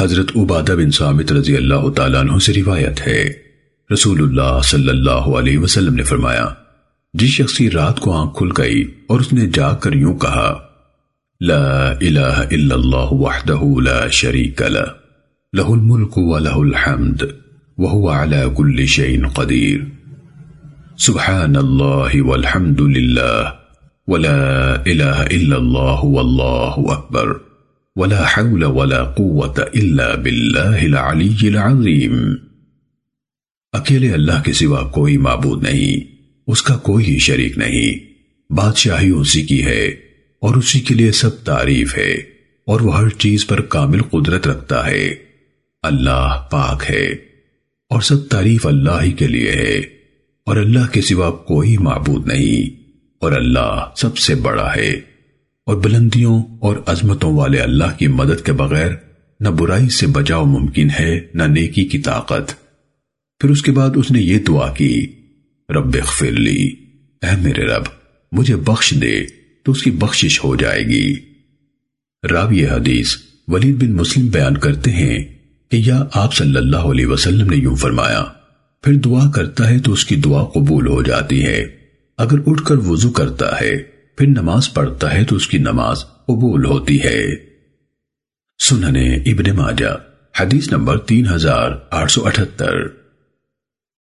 حضرت عبادہ بن سامت رضی اللہ تعالیٰ عنہ سے روایت ہے۔ رسول اللہ صلی اللہ علیہ وسلم نے فرمایا، جس شخصی رات کو آنکھ کھل گئی اور اس نے جا کر یوں کہا، لا الہ الا اللہ وحدہ لا شریک لہ لہ الملک و لہ الحمد وہو علی کل شئین قدیر۔ سبحان اللہ والحمد للہ ولا الہ الا اللہ واللہ اکبر۔ ولا حول ولا قوت الا باللہ العلی العظیم اکیلے اللہ کے سوا کوئی معبود نہیں، اس کا کوئی شریک نہیں۔ بادشاہی اسی کی ہے اور اسی کے لیے سب تعریف ہے اور وہ ہر چیز پر کامل قدرت رکھتا ہے۔ اللہ پاک ہے اور سب تعریف اللہ ہی کے لیے ہے۔ اور اللہ کے سوا کوئی معبود نہیں اور اللہ سب سے بڑا ہے۔ اور بلندیوں اور عظمتوں والے اللہ کی مدد کے بغیر نہ برائی سے بچاؤ ممکن ہے، نہ نیکی کی طاقت۔ پھر اس کے بعد اس نے یہ دعا کی، رب اغفر لی۔ اے میرے رب، مجھے بخش دے تو اس کی بخشش ہو جائے گی۔ راوی حدیث ولید بن مسلم بیان کرتے ہیں کہ یا آپ صلی اللہ علیہ وسلم نے یوں فرمایا، پھر دعا کرتا ہے تو اس کی دعا قبول ہو جاتی ہے۔ اگر اٹھ کر وضو کرتا ہے پھر نماز پڑھتا ہے تو اس کی نماز قبول ہوتی ہے۔ سننے ابن ماجہ، حدیث نمبر تین ہزار آٹھ سو اٹھتر۔